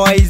boys.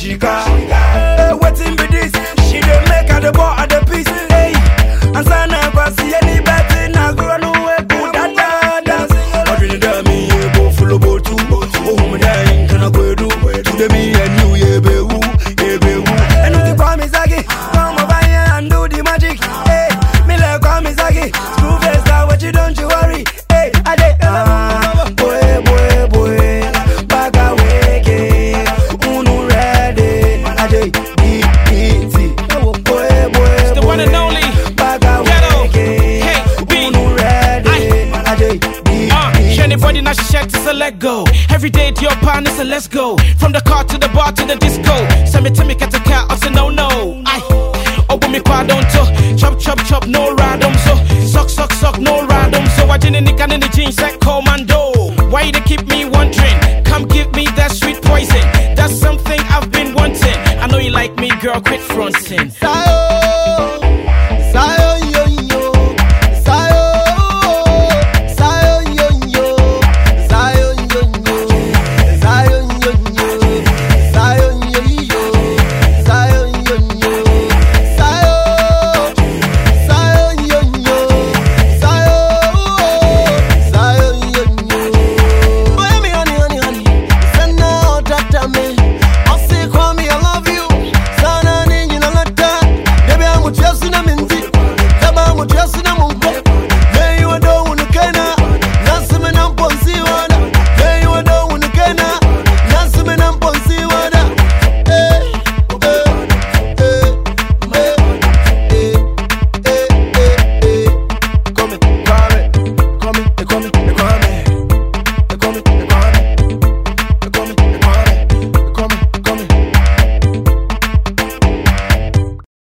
Chica. the one and only. Anybody not shut is a let go. Every day to your partner, so let's go. From the car to the bar to the disco. Send me to me get a car, I say no no. I. Oh, me quad on to chop chop chop no random so suck suck suck no random so I didn't nick and in the jeans like commando. Why you keep me? girl, quit fronting.